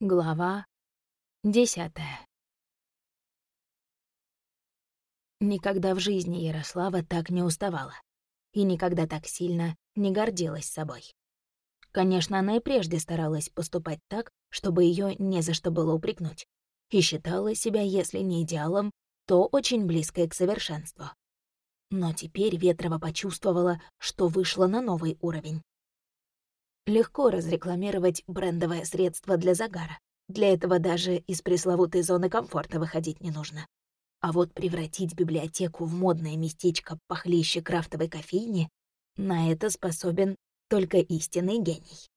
Глава десятая. Никогда в жизни Ярослава так не уставала и никогда так сильно не гордилась собой. Конечно, она и прежде старалась поступать так, чтобы ее не за что было упрекнуть, и считала себя, если не идеалом, то очень близкой к совершенству. Но теперь Ветрова почувствовала, что вышла на новый уровень. Легко разрекламировать брендовое средство для загара. Для этого даже из пресловутой зоны комфорта выходить не нужно. А вот превратить библиотеку в модное местечко похлеще крафтовой кофейни — на это способен только истинный гений.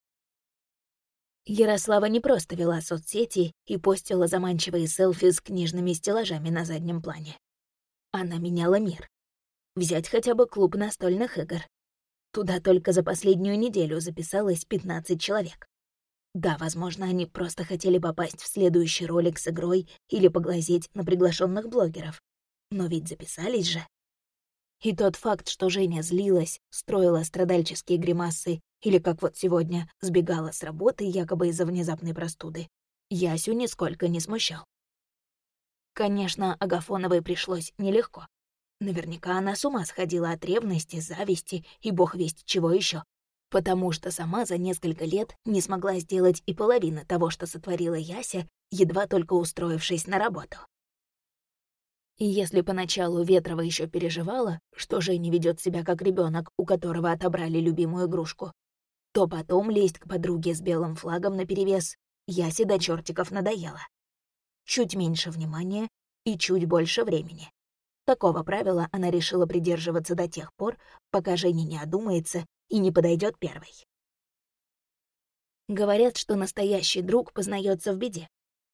Ярослава не просто вела соцсети и постила заманчивые селфи с книжными стеллажами на заднем плане. Она меняла мир. Взять хотя бы клуб настольных игр. Туда только за последнюю неделю записалось 15 человек. Да, возможно, они просто хотели попасть в следующий ролик с игрой или поглазеть на приглашенных блогеров. Но ведь записались же. И тот факт, что Женя злилась, строила страдальческие гримасы или, как вот сегодня, сбегала с работы якобы из-за внезапной простуды, Ясю нисколько не смущал. Конечно, Агафоновой пришлось нелегко. Наверняка она с ума сходила от ревности, зависти и бог весть чего еще, потому что сама за несколько лет не смогла сделать и половины того, что сотворила Яся, едва только устроившись на работу. И если поначалу Ветрова еще переживала, что Женя ведет себя как ребенок, у которого отобрали любимую игрушку, то потом лезть к подруге с белым флагом наперевес Ясе до чертиков надоело. Чуть меньше внимания и чуть больше времени. Такого правила она решила придерживаться до тех пор, пока Женя не одумается и не подойдет первой. Говорят, что настоящий друг познается в беде.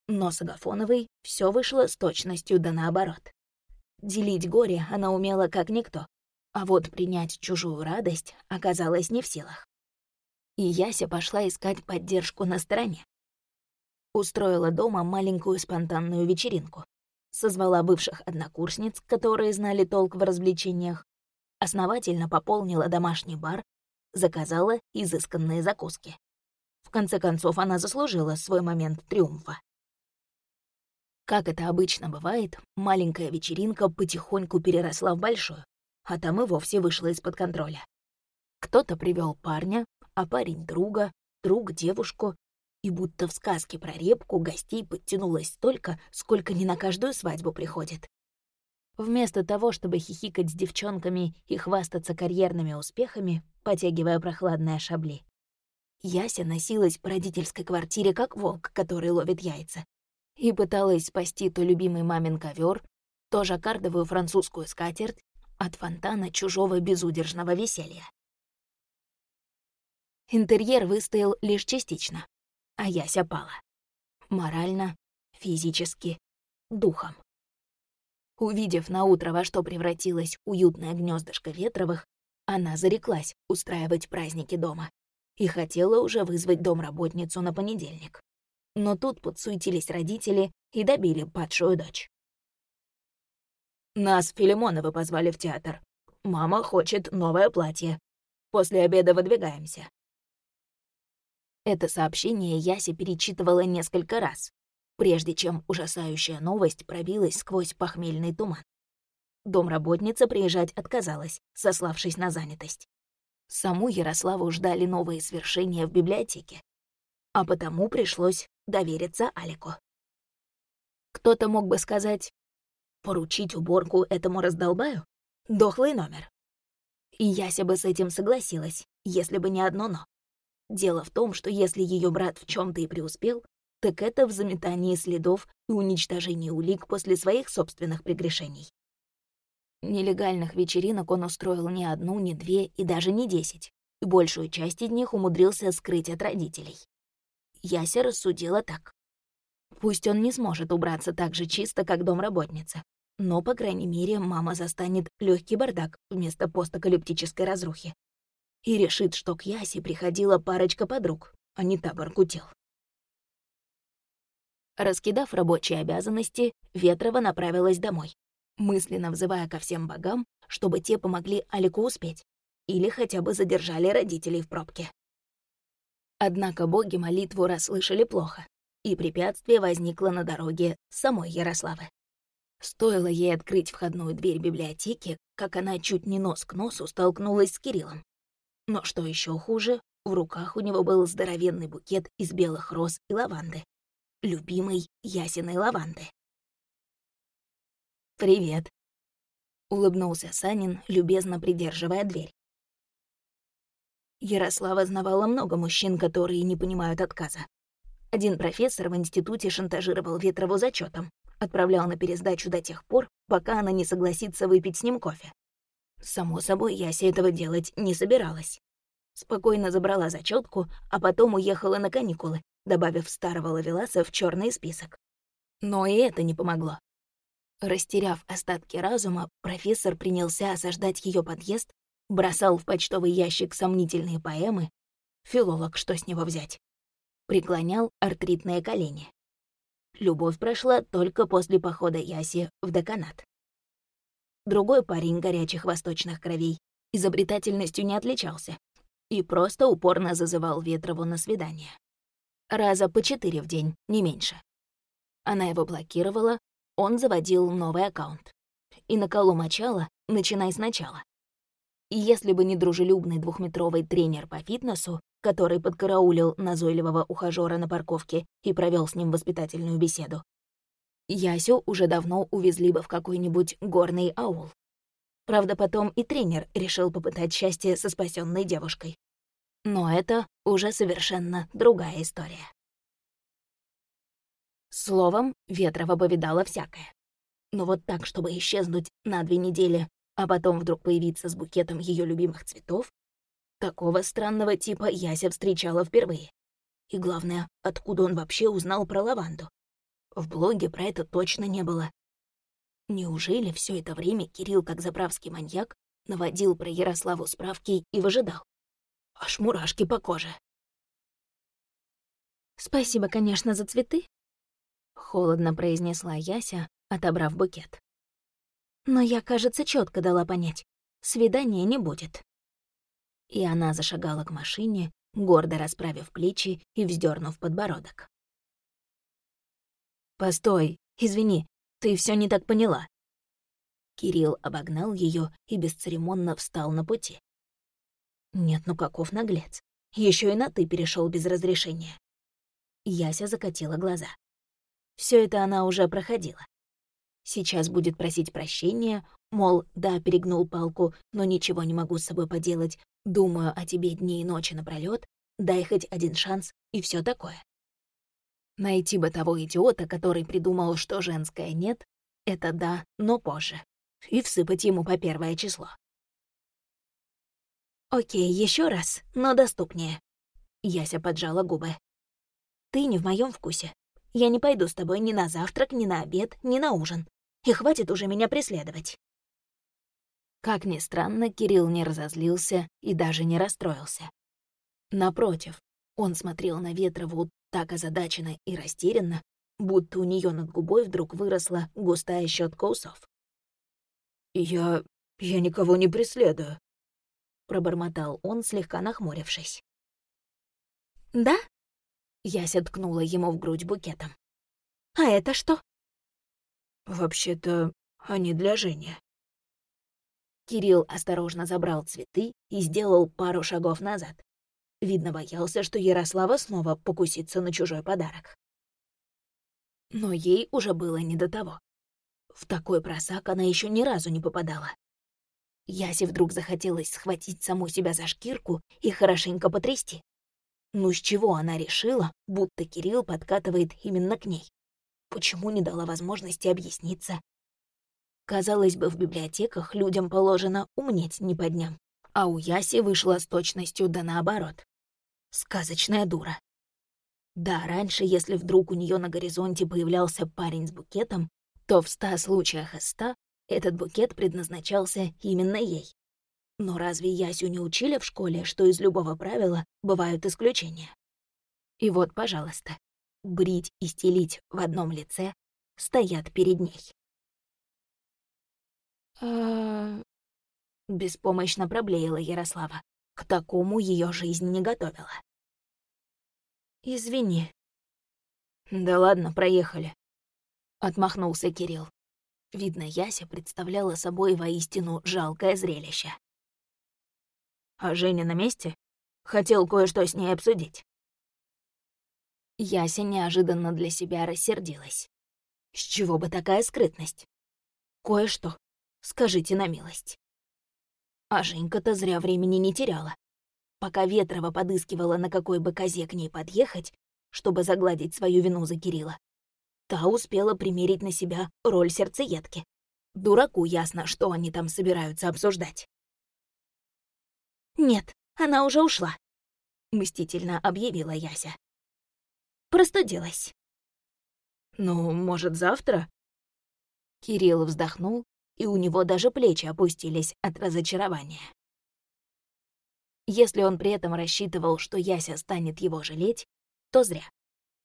Но с Агафоновой все вышло с точностью да наоборот. Делить горе она умела как никто, а вот принять чужую радость оказалась не в силах. И Яся пошла искать поддержку на стороне. Устроила дома маленькую спонтанную вечеринку созвала бывших однокурсниц, которые знали толк в развлечениях, основательно пополнила домашний бар, заказала изысканные закуски. В конце концов, она заслужила свой момент триумфа. Как это обычно бывает, маленькая вечеринка потихоньку переросла в большую, а там и вовсе вышла из-под контроля. Кто-то привел парня, а парень — друга, друг — девушку, и будто в сказке про репку гостей подтянулось столько, сколько не на каждую свадьбу приходит. Вместо того, чтобы хихикать с девчонками и хвастаться карьерными успехами, потягивая прохладные шабли, Яся носилась по родительской квартире как волк, который ловит яйца, и пыталась спасти то любимый мамин ковер, то жаккардовую французскую скатерть от фонтана чужого безудержного веселья. Интерьер выстоял лишь частично а Яся пала. Морально, физически, духом. Увидев на утро, во что превратилось уютное гнездышко Ветровых, она зареклась устраивать праздники дома и хотела уже вызвать домработницу на понедельник. Но тут подсуетились родители и добили падшую дочь. «Нас Филимоновы позвали в театр. Мама хочет новое платье. После обеда выдвигаемся. Это сообщение Яся перечитывала несколько раз, прежде чем ужасающая новость пробилась сквозь похмельный туман. Домработница приезжать отказалась, сославшись на занятость. Саму Ярославу ждали новые свершения в библиотеке, а потому пришлось довериться Алику. Кто-то мог бы сказать, поручить уборку этому раздолбаю? Дохлый номер. И Яся бы с этим согласилась, если бы не одно «но». Дело в том, что если ее брат в чем то и преуспел, так это в заметании следов и уничтожении улик после своих собственных прегрешений. Нелегальных вечеринок он устроил не одну, не две и даже не десять, и большую часть из них умудрился скрыть от родителей. Яся рассудила так. Пусть он не сможет убраться так же чисто, как домработница, но, по крайней мере, мама застанет легкий бардак вместо постакалиптической разрухи и решит, что к Ясе приходила парочка подруг, а не табор кутил. Раскидав рабочие обязанности, Ветрова направилась домой, мысленно взывая ко всем богам, чтобы те помогли Алику успеть или хотя бы задержали родителей в пробке. Однако боги молитву расслышали плохо. и препятствие возникло на дороге самой Ярославы. Стоило ей открыть входную дверь библиотеки, как она чуть не нос к носу столкнулась с Кириллом. Но что еще хуже, в руках у него был здоровенный букет из белых роз и лаванды. Любимой ясеной лаванды. «Привет», — улыбнулся Санин, любезно придерживая дверь. Ярослава знавала много мужчин, которые не понимают отказа. Один профессор в институте шантажировал Ветрову зачетом, отправлял на пересдачу до тех пор, пока она не согласится выпить с ним кофе. Само собой, Яся этого делать не собиралась. Спокойно забрала зачетку, а потом уехала на каникулы, добавив старого лавеласа в черный список. Но и это не помогло. Растеряв остатки разума, профессор принялся осаждать ее подъезд, бросал в почтовый ящик сомнительные поэмы. Филолог, что с него взять? Преклонял артритные колени. Любовь прошла только после похода Яси в деканат. Другой парень горячих восточных кровей изобретательностью не отличался и просто упорно зазывал Ветрову на свидание. Раза по четыре в день, не меньше. Она его блокировала, он заводил новый аккаунт. И на колу мочала, начинай сначала. И если бы не дружелюбный двухметровый тренер по фитнесу, который подкараулил назойливого ухажёра на парковке и провел с ним воспитательную беседу. Ясю уже давно увезли бы в какой-нибудь горный аул. Правда, потом и тренер решил попытать счастье со спасенной девушкой. Но это уже совершенно другая история. Словом, Ветрова повидала всякое. Но вот так, чтобы исчезнуть на две недели, а потом вдруг появиться с букетом ее любимых цветов, Такого странного типа Яся встречала впервые. И главное, откуда он вообще узнал про лаванду? В блоге про это точно не было. Неужели все это время Кирилл, как заправский маньяк, наводил про Ярославу справки и выжидал? Аж мурашки по коже. «Спасибо, конечно, за цветы», — холодно произнесла Яся, отобрав букет. «Но я, кажется, четко дала понять, свидания не будет» и она зашагала к машине, гордо расправив плечи и вздернув подбородок. «Постой, извини, ты все не так поняла». Кирилл обогнал ее и бесцеремонно встал на пути. Нет, ну каков наглец. Еще и на «ты» перешел без разрешения. Яся закатила глаза. Все это она уже проходила. Сейчас будет просить прощения, мол, да, перегнул палку, но ничего не могу с собой поделать, Думаю о тебе дни и ночи напролёт, дай хоть один шанс и все такое. Найти бы того идиота, который придумал, что женское нет, это да, но позже. И всыпать ему по первое число. Окей, еще раз, но доступнее. Яся поджала губы. Ты не в моем вкусе. Я не пойду с тобой ни на завтрак, ни на обед, ни на ужин. И хватит уже меня преследовать. Как ни странно, Кирилл не разозлился и даже не расстроился. Напротив, он смотрел на Ветрову так озадаченно и растерянно, будто у нее над губой вдруг выросла густая щетка усов. «Я... я никого не преследую», — пробормотал он, слегка нахмурившись. «Да?» — Яся ткнула ему в грудь букетом. «А это что?» «Вообще-то они для Жени», Кирилл осторожно забрал цветы и сделал пару шагов назад. Видно, боялся, что Ярослава снова покусится на чужой подарок. Но ей уже было не до того. В такой просак она еще ни разу не попадала. Ясе вдруг захотелось схватить саму себя за шкирку и хорошенько потрясти. Ну с чего она решила, будто Кирилл подкатывает именно к ней? Почему не дала возможности объясниться, Казалось бы, в библиотеках людям положено умнеть не по дням. А у Яси вышло с точностью да наоборот. Сказочная дура. Да, раньше, если вдруг у нее на горизонте появлялся парень с букетом, то в ста случаях из ста этот букет предназначался именно ей. Но разве Ясю не учили в школе, что из любого правила бывают исключения? И вот, пожалуйста, брить и стелить в одном лице стоят перед ней. А, беспомощно проблеяла Ярослава. К такому ее жизнь не готовила. «Извини». Да ладно, проехали. Отмахнулся Кирилл. Видно, Яся представляла собой воистину жалкое зрелище. А Женя на месте? Хотел кое-что с ней обсудить. Яся неожиданно для себя рассердилась. С чего бы такая скрытность? Кое-что, скажите на милость. А Женька-то зря времени не теряла. Пока Ветрова подыскивала, на какой бы козе к ней подъехать, чтобы загладить свою вину за Кирилла, та успела примерить на себя роль сердцеедки. Дураку ясно, что они там собираются обсуждать. «Нет, она уже ушла», — мстительно объявила Яся. «Простудилась». «Ну, может, завтра?» Кирилл вздохнул, и у него даже плечи опустились от разочарования. Если он при этом рассчитывал, что Яся станет его жалеть, то зря.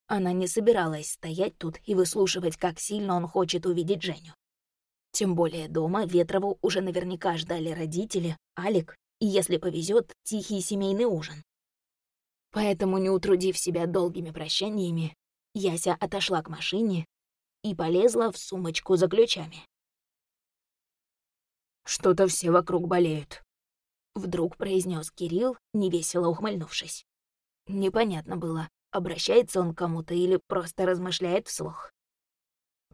Она не собиралась стоять тут и выслушивать, как сильно он хочет увидеть Женю. Тем более дома Ветрову уже наверняка ждали родители, Алик и, если повезет, тихий семейный ужин. Поэтому, не утрудив себя долгими прощаниями, Яся отошла к машине и полезла в сумочку за ключами. «Что-то все вокруг болеют», — вдруг произнес Кирилл, невесело ухмыльнувшись. Непонятно было, обращается он к кому-то или просто размышляет вслух.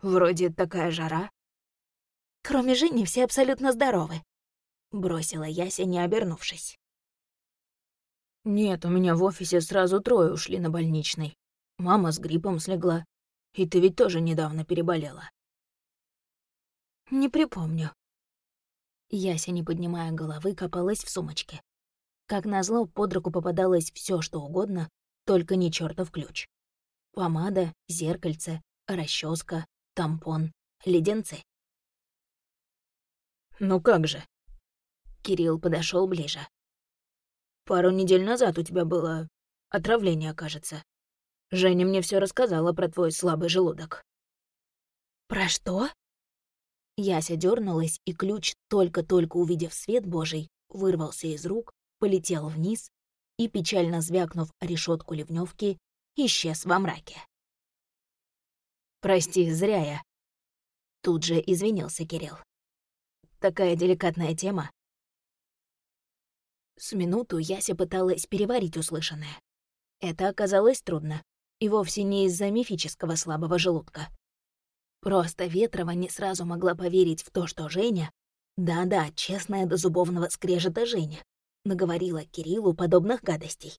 «Вроде такая жара». «Кроме Жени все абсолютно здоровы», — бросила Яся, не обернувшись. «Нет, у меня в офисе сразу трое ушли на больничный. Мама с гриппом слегла. И ты ведь тоже недавно переболела». «Не припомню». Яся, не поднимая головы, копалась в сумочке. Как назло, под руку попадалось все, что угодно, только не чертов ключ. Помада, зеркальце, расческа, тампон, леденцы. «Ну как же?» Кирилл подошел ближе. «Пару недель назад у тебя было отравление, кажется. Женя мне все рассказала про твой слабый желудок». «Про что?» Яся дернулась, и ключ, только-только увидев свет Божий, вырвался из рук, полетел вниз и, печально звякнув решетку ливневки, исчез во мраке. «Прости, зря я». Тут же извинился Кирилл. «Такая деликатная тема». С минуту Яся пыталась переварить услышанное. Это оказалось трудно, и вовсе не из-за мифического слабого желудка. Просто Ветрова не сразу могла поверить в то, что Женя... Да-да, честная до зубовного скрежета Женя наговорила Кириллу подобных гадостей.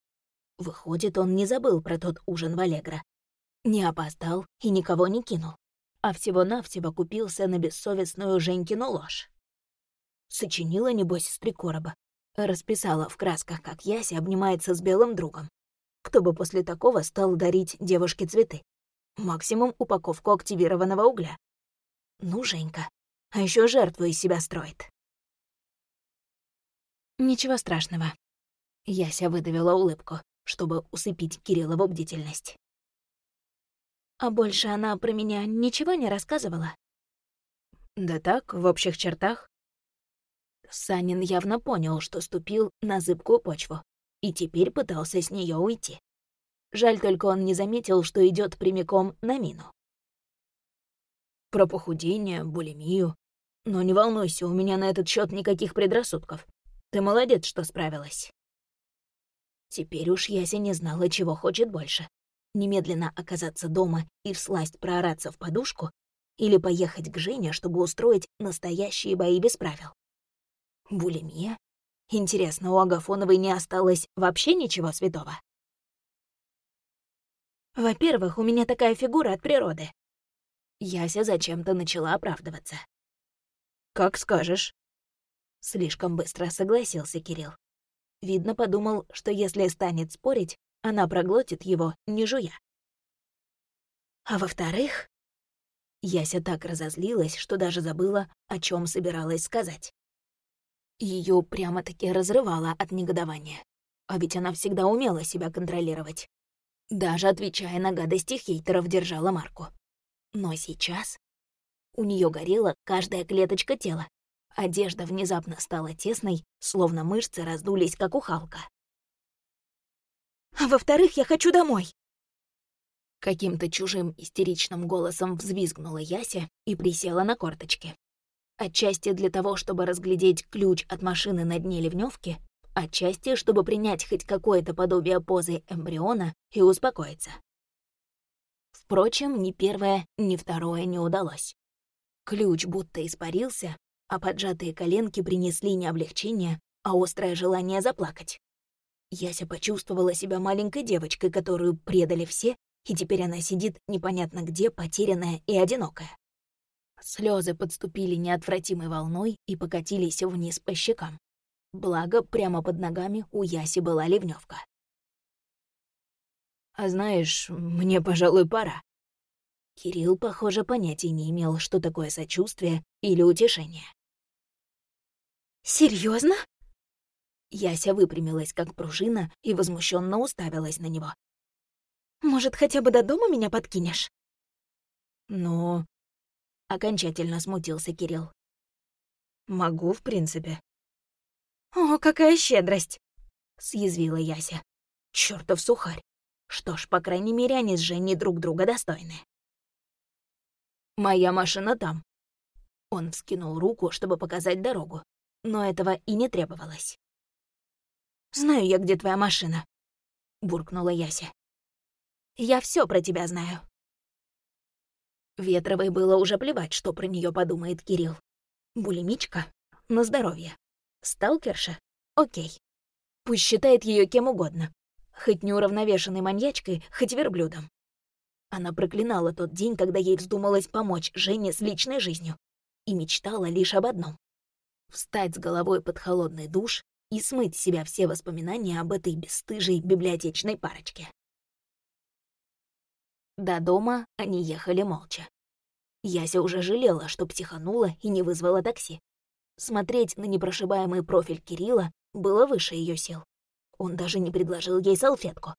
Выходит, он не забыл про тот ужин в Аллегро. Не опоздал и никого не кинул, а всего-навсего купился на бессовестную Женькину ложь. Сочинила, небось, с три короба. Расписала в красках, как Яся обнимается с белым другом. Кто бы после такого стал дарить девушке цветы? Максимум упаковку активированного угля. Ну, Женька, а еще жертву из себя строит. Ничего страшного. Яся выдавила улыбку, чтобы усыпить Кириллову бдительность. А больше она про меня ничего не рассказывала? Да так, в общих чертах. Санин явно понял, что ступил на зыбкую почву, и теперь пытался с нее уйти. Жаль только он не заметил, что идет прямиком на мину. Про похудение, булимию. Но не волнуйся, у меня на этот счет никаких предрассудков. Ты молодец, что справилась. Теперь уж Яся не знала, чего хочет больше. Немедленно оказаться дома и всласть проораться в подушку или поехать к Жене, чтобы устроить настоящие бои без правил. Булимия? Интересно, у Агафоновой не осталось вообще ничего святого? Во-первых, у меня такая фигура от природы. Яся зачем-то начала оправдываться. «Как скажешь», Слишком быстро согласился Кирилл. Видно, подумал, что если станет спорить, она проглотит его, не жуя. А во-вторых, Яся так разозлилась, что даже забыла, о чем собиралась сказать. Ее прямо-таки разрывало от негодования. А ведь она всегда умела себя контролировать. Даже отвечая на гадости хейтеров, держала марку. Но сейчас у нее горела каждая клеточка тела, Одежда внезапно стала тесной, словно мышцы раздулись, как у Халка. «А во-вторых, я хочу домой!» Каким-то чужим истеричным голосом взвизгнула Яся и присела на корточки. Отчасти для того, чтобы разглядеть ключ от машины на дне ливневки, отчасти, чтобы принять хоть какое-то подобие позы эмбриона и успокоиться. Впрочем, ни первое, ни второе не удалось. Ключ будто испарился, а поджатые коленки принесли не облегчение, а острое желание заплакать. Яся почувствовала себя маленькой девочкой, которую предали все, и теперь она сидит непонятно где, потерянная и одинокая. Слезы подступили неотвратимой волной и покатились вниз по щекам. Благо, прямо под ногами у Яси была ливневка. «А знаешь, мне, пожалуй, пора». Кирилл, похоже, понятия не имел, что такое сочувствие или утешение. Серьезно? Яся выпрямилась, как пружина, и возмущенно уставилась на него. «Может, хотя бы до дома меня подкинешь?» «Ну...» — окончательно смутился Кирилл. «Могу, в принципе». «О, какая щедрость!» — съязвила Яся. «Чёртов сухарь! Что ж, по крайней мере, они с Женей друг друга достойны». «Моя машина там». Он вскинул руку, чтобы показать дорогу, но этого и не требовалось. «Знаю я, где твоя машина», — буркнула Яся. «Я все про тебя знаю». Ветровой было уже плевать, что про нее подумает Кирилл. Булимичка? На здоровье. Сталкерша? Окей. Пусть считает ее кем угодно. Хоть неуравновешенной маньячкой, хоть верблюдом. Она проклинала тот день, когда ей вздумалось помочь Жене с личной жизнью. И мечтала лишь об одном — встать с головой под холодный душ и смыть с себя все воспоминания об этой бесстыжей библиотечной парочке. До дома они ехали молча. Яся уже жалела, что психанула и не вызвала такси. Смотреть на непрошибаемый профиль Кирилла было выше ее сил. Он даже не предложил ей салфетку.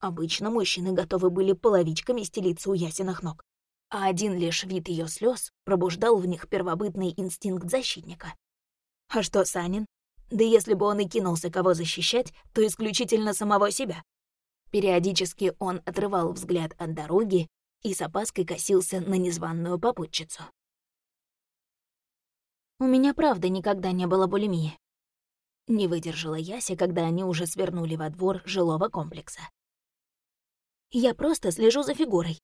Обычно мужчины готовы были половичками стелиться у ясенных ног, а один лишь вид ее слез пробуждал в них первобытный инстинкт защитника. А что Санин? Да если бы он и кинулся кого защищать, то исключительно самого себя. Периодически он отрывал взгляд от дороги и с опаской косился на незваную попутчицу. «У меня правда никогда не было булимии», — не выдержала Яся, когда они уже свернули во двор жилого комплекса. «Я просто слежу за фигурой.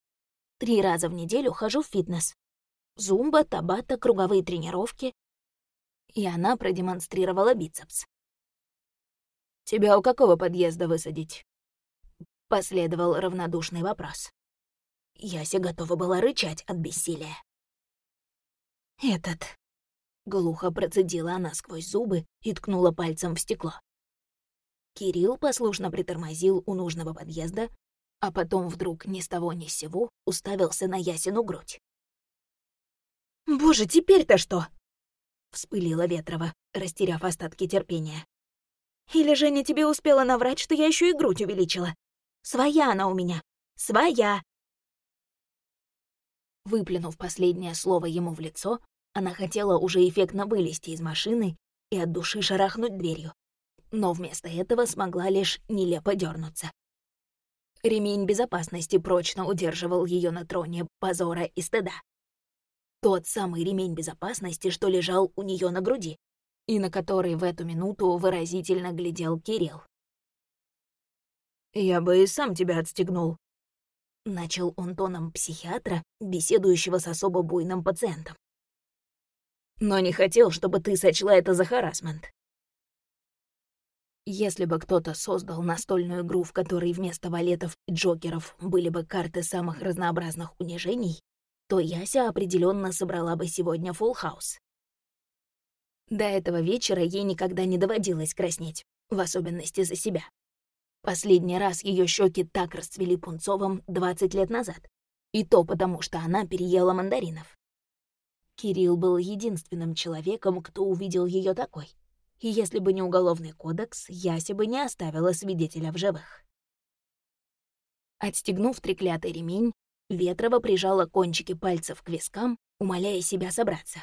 Три раза в неделю хожу в фитнес. Зумба, табата, круговые тренировки, и она продемонстрировала бицепс. «Тебя у какого подъезда высадить?» Последовал равнодушный вопрос. Яся готова была рычать от бессилия. «Этот...» — глухо процедила она сквозь зубы и ткнула пальцем в стекло. Кирилл послушно притормозил у нужного подъезда, а потом вдруг ни с того ни с сего уставился на Ясину грудь. «Боже, теперь-то что?» вспылила Ветрова, растеряв остатки терпения. «Или Женя тебе успела наврать, что я еще и грудь увеличила? Своя она у меня! Своя!» Выплюнув последнее слово ему в лицо, она хотела уже эффектно вылезти из машины и от души шарахнуть дверью, но вместо этого смогла лишь нелепо дернуться. Ремень безопасности прочно удерживал ее на троне позора и стыда. Тот самый ремень безопасности, что лежал у нее на груди, и на который в эту минуту выразительно глядел Кирилл. «Я бы и сам тебя отстегнул», — начал он тоном психиатра, беседующего с особо буйным пациентом. «Но не хотел, чтобы ты сочла это за харасмент». Если бы кто-то создал настольную игру, в которой вместо валетов и джокеров были бы карты самых разнообразных унижений, то Яся определенно собрала бы сегодня фулл хаус. До этого вечера ей никогда не доводилось краснеть, в особенности за себя. Последний раз ее щеки так расцвели пунцовым 20 лет назад, и то потому, что она переела мандаринов. Кирилл был единственным человеком, кто увидел ее такой. И если бы не уголовный кодекс, Яся бы не оставила свидетеля в живых. Отстегнув треклятый ремень, Ветрова прижала кончики пальцев к вискам, умоляя себя собраться.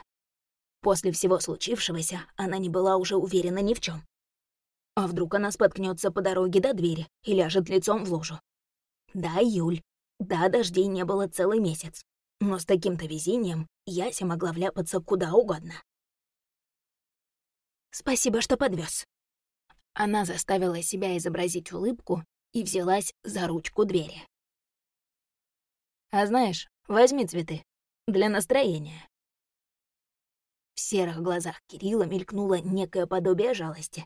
После всего случившегося она не была уже уверена ни в чем. А вдруг она споткнется по дороге до двери и ляжет лицом в лужу? Да, Юль. Да, дождей не было целый месяц, но с таким-то везением Яся могла вляпаться куда угодно. «Спасибо, что подвез. Она заставила себя изобразить улыбку и взялась за ручку двери. «А знаешь, возьми цветы. Для настроения». В серых глазах Кирилла мелькнуло некое подобие жалости.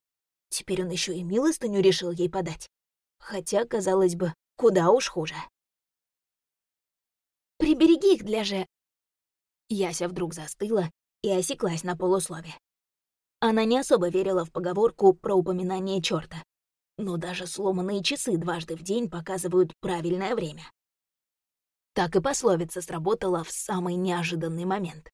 Теперь он еще и милостыню решил ей подать. Хотя, казалось бы, куда уж хуже. «Прибереги их для же...» Яся вдруг застыла и осеклась на полуслове. Она не особо верила в поговорку про упоминание чёрта, но даже сломанные часы дважды в день показывают правильное время. Так и пословица сработала в самый неожиданный момент.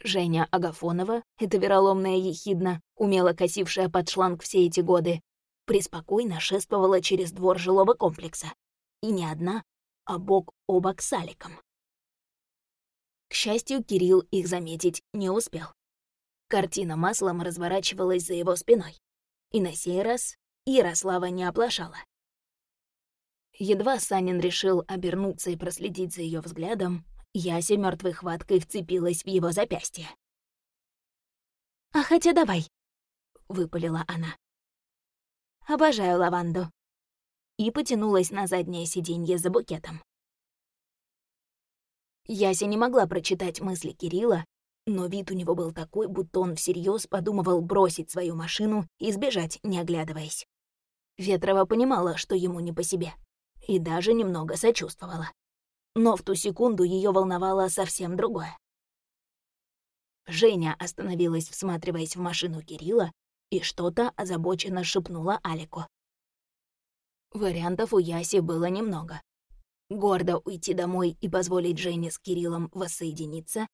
Женя Агафонова, эта вероломная ехидна, умело косившая под шланг все эти годы, преспокойно шествовала через двор жилого комплекса. И не одна, а бок о бок с Аликом. К счастью, Кирилл их заметить не успел. Картина маслом разворачивалась за его спиной. И на сей раз Ярослава не оплошала. Едва Санин решил обернуться и проследить за ее взглядом, Яся мертвой хваткой вцепилась в его запястье. «А хотя давай», — выпалила она. «Обожаю лаванду». И потянулась на заднее сиденье за букетом. Яся не могла прочитать мысли Кирилла, но вид у него был такой, будто он всерьез подумывал бросить свою машину и сбежать, не оглядываясь. Ветрова понимала, что ему не по себе, и даже немного сочувствовала. Но в ту секунду ее волновало совсем другое. Женя остановилась, всматриваясь в машину Кирилла, и что-то озабоченно шепнула Алику. Вариантов у Яси было немного. Гордо уйти домой и позволить Жене с Кириллом воссоединиться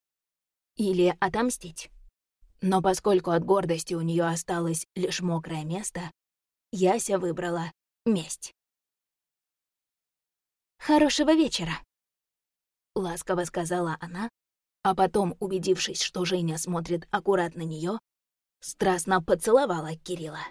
или отомстить. Но поскольку от гордости у нее осталось лишь мокрое место, Яся выбрала месть. «Хорошего вечера», — ласково сказала она, а потом, убедившись, что Женя смотрит аккуратно на нее, страстно поцеловала Кирилла.